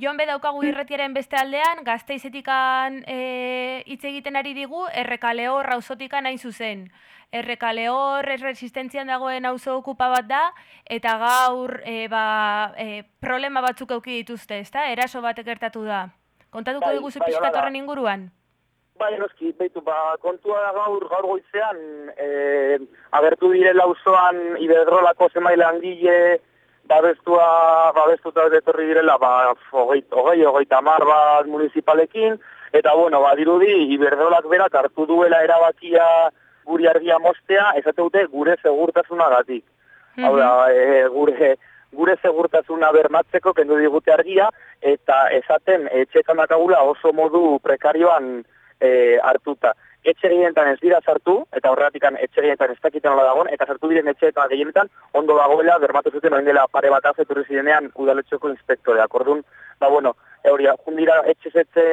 Joan be daukagu irretiaren beste aldean, gazteizetikan e, hitz egiten ari digu, errekaleo rauzotikan hain zuzen. Errekaleo resistentzian dagoen auzo okupa bat da, eta gaur e, ba, e, problema batzuk euki dituzte, ezta? Eraso bat gertatu da. Kontatuko Bai, diguzu bai, pixkat horren inguruan? Bai, noski, beitu, ba, kontua da gaur, gaur goizean, e, agertu direla auzoan Iberdrolako zenbait langile, babestua, babestuta etorri direla, ba, hogei, hogei, hogei tamar bat municipalekin, eta bueno, ba, dirudi, Iberdrolak berak hartu duela erabakia guri argia mostea, esate dute gure segurtasunagatik. Hau da, e, gure, gure segurtasuna bermatzeko kendu digute argia, eta esaten etxetan dakagula oso modu prekarioan e, hartuta. Etxe gehienetan ez dira sartu, eta horregatik etxe gehienetan ez dakiten nola dagoen, eta sartu diren etxe eta gehienetan ondo dagoela bermatu zuten orain dela pare bat etorri zirenean udaletxeko inspektoreak. Orduan, ba bueno, e, hori, jundira etxe zetze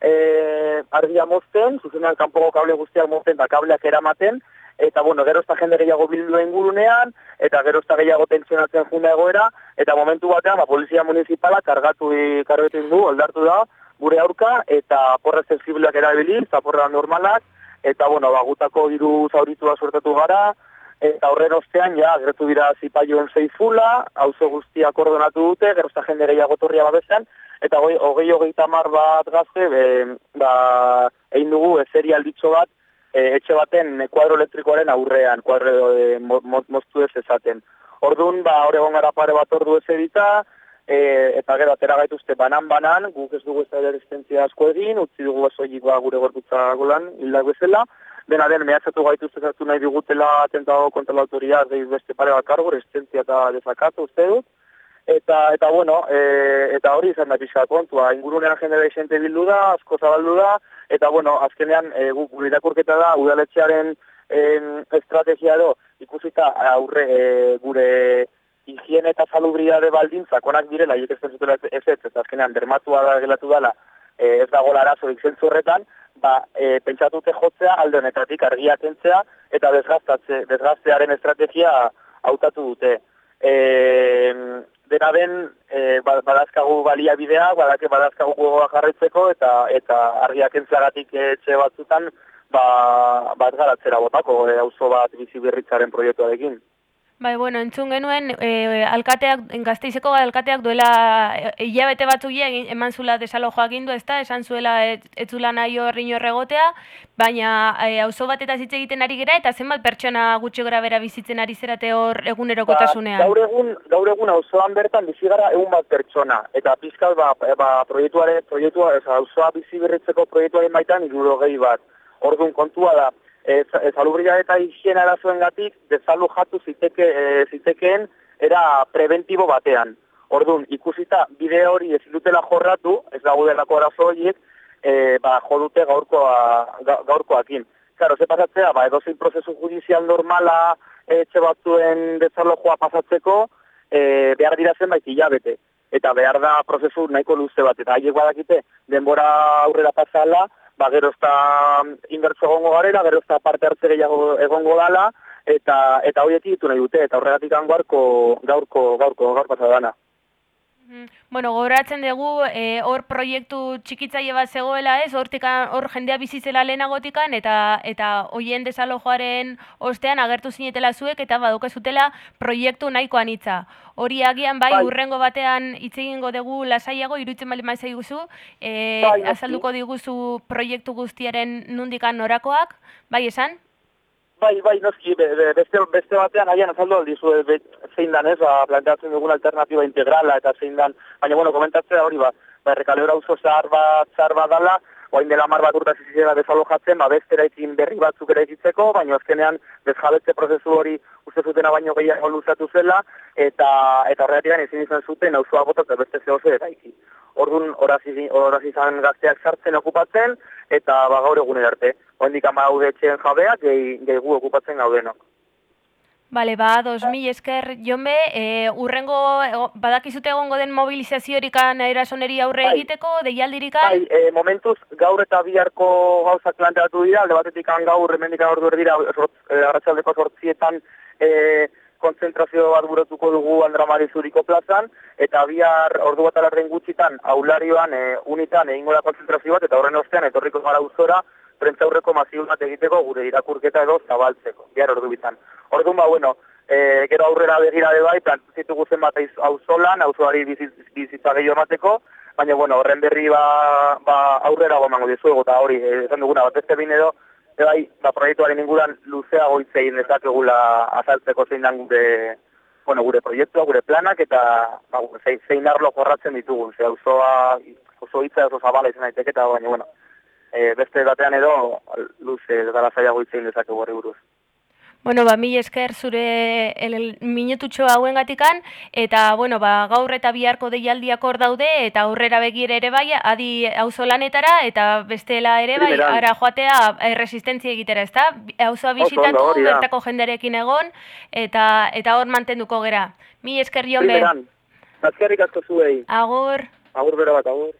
e, argia mozten, zuzenean kanpoko kable guztiak mozten eta kableak eramaten, eta bueno, gero ezta jende gehiago bildu ingurunean, eta gero ezta gehiago tentsionatzen junda egoera, eta momentu batean, ba, polizia municipala kargatu karbetin du, oldartu da, gure aurka, eta porre sensibleak erabili, zaporra normalak, eta bueno, ba, gutako hiru zauritua suertatu gara, eta horren ostean, ja, gertu dira zipaioen zeifula, auzo guztiak ordonatu dute, gero ezta jende gehiago torria babezen, eta hogei, hogei hogeita mar bat gazte, be, ba, egin dugu eseri alditxo bat, e, etxe baten kuadro elektrikoaren aurrean, kuadro e, mo, mo, moztu ez ezaten. Orduan, ba, hor egon gara pare bat ordu ez edita, e, eta gero atera gaituzte banan-banan, guk ez dugu ez da resistentzia asko egin, utzi dugu soilik ba, gure gorputza golan, hildak bezala, dena den, mehatzatu gaituzte zartu nahi digutela atentado kontra la autoridad, beste pare bat kargo, resistentzia eta desakatu uste dut, Eta, eta bueno, e, eta hori izan da pixka kontua, ingurunean jende gente bildu da, asko zabaldu da, eta bueno, azkenean e, gu- gure irakurketa da, udaletxearen em, estrategia edo, ikusita aurre e, gure higiene eta salubridade baldintzak onak direla, hiek ez zutela ez ez, ez azkenean bermatua da gelatu dela, e, ez dago arazorik zentzu horretan, ba, e, pentsatute jotzea alde honetatik argia kentzea eta desgastatze, desgastearen estrategia hautatu dute. E, dena den, e, ba- badazkagu baliabideak, badake badazkagu gogoa jarretzeko eta eta argiak entzeagatik etxe batzutan ba, bat garatzera botako e, auzo bat bizi berritzaren proiektuarekin. Bai, bueno, entzun genuen, e, alkateak, gazteizeko alkateak duela e, hilabete batzuk ja egin- eman zula desalojoa agindu, ezta? Esan zuela ez, ez zula nahi horri egotea, baina e, auzo batetaz hitz egiten ari gera eta zenbat pertsona gutxi gora bera bizitzen ari zerate hor egunerokotasunean. Ba, gaur egun, gaur egun auzoan bertan bizi gara egun bat pertsona eta pizkal ba, ba proiektuare proiektua, ez auzoa bizi berritzeko proiektuaren baitan 60 bat. Orduan kontua da, ez salubridade eta higiene arazoengatik desalojatu ziteke e, zitekeen era preventibo batean. Orduan, ikusita bide hori ez dutela jorratu, ez dago delako arazo horiek, e, ba, jo dute gaurkoa, ga, gaurkoakin. Claro, ze pasatzea, ba, edozein prozesu judizial normala etxe batzuen desalojoa pasatzeko, e, behar dira zenbait hilabete. Eta behar da prozesu nahiko luze bat. Eta haiek badakite denbora aurrera pasala, ba, gero ez da inbertso egongo garela, gero ez da parte hartze gehiago egongo dala, eta eta horietik ditu nahi dute, eta horregatik gaurko, gaurko, gaurko, gaur pasadana. Bueno, gogoratzen dugu eh, hor proiektu txikitzaile bat zegoela, ez? Hor jendea bizitzela lehenagotikan eta eta hoien desalojoaren ostean agertu zinetela zuek eta badukezutela proiektu nahiko anitza. Hori agian bai, Bai. urrengo batean hitz egingo dugu lasaiago iruditzen bali maiz zaiguzu, eh, Bai, azalduko diguzu proiektu guztiaren nundikan norakoak, bai esan? Bai, bai, noski, be, be, beste, beste batean agian azaldu aldizu be, zein dan ez, ba, planteatzen dugun alternatiba integrala eta zein dan, baina bueno, komentatzea hori ba, ba errekaleora auzo zahar bat, zahar bat dala, oain dela mar bat urtaz izizera desalojatzen, ba, beste eraikin berri batzuk eraikitzeko, baina azkenean desjabetze prozesu hori uste zutena baino gehiago luzatu zela, eta eta horregatik ezin izan zuten auzoa bota eta beste zehoz eraiki. Orduan, horaz izan gazteak sartzen okupatzen, eta ba, gaur egun arte. Oendik ama haude etxeen jabeak, gehi, gehi gu okupatzen gaudenok. Bale, ba, dos mil esker, jonbe, e, urrengo, ego- badakizute egongo den mobilizazioarikan erasoneri aurre Bai. egiteko, deialdirikan? Bai, e, momentuz gaur eta biharko gauzak planteatu dira, alde batetik gaur hemendik ordu erdira sortz- e, arratsaldeko sortzietan e, konzentrazio bat burutuko dugu Andramari Zuriko plazan, eta bihar ordu bat alarden gutxitan, aularioan, e, unitan, egingo da konzentrazio bat, eta horren ostean, etorriko gara uzora, prentza aurreko mazio bat egiteko, gure irakurketa edo zabaltzeko, bihar ordu bitan. Orduan ba, bueno, e, gero aurrera begira de bai, plantzitugu zenbat auzolan, auzoari bizitza gehiago emateko, baina bueno, horren berri ba, ba aurrera gomango dizuego, eta hori, eh, esan duguna, bat beste edo, e bai, ba, proiektuaren inguran luzea goitzein dezakegula azaltzeko zein dan gure, bueno, gure proiektua, gure planak, eta ba, zein, zein arlo jorratzen ditugu, ze auzoa, oso hitza oso zabala izan daiteke, eta baina, bueno, e, beste batean edo, luze, dara zaila goitzein dezakegu horri buruz. Bueno, ba, mi esker zure el, el minututxo hauen gatikan, eta, bueno, ba, gaur eta biharko deialdiak hor daude, eta aurrera begire ere bai, adi auzo lanetara, eta bestela ere bai, ara joatea eh, resistentzia egitera, ezta? Auzoa bisitatu, bertako jenderekin egon, eta eta hor mantenduko gera. Mi esker joan be. Azkerrik asko zuei. Agur. Agur bera bat, agur.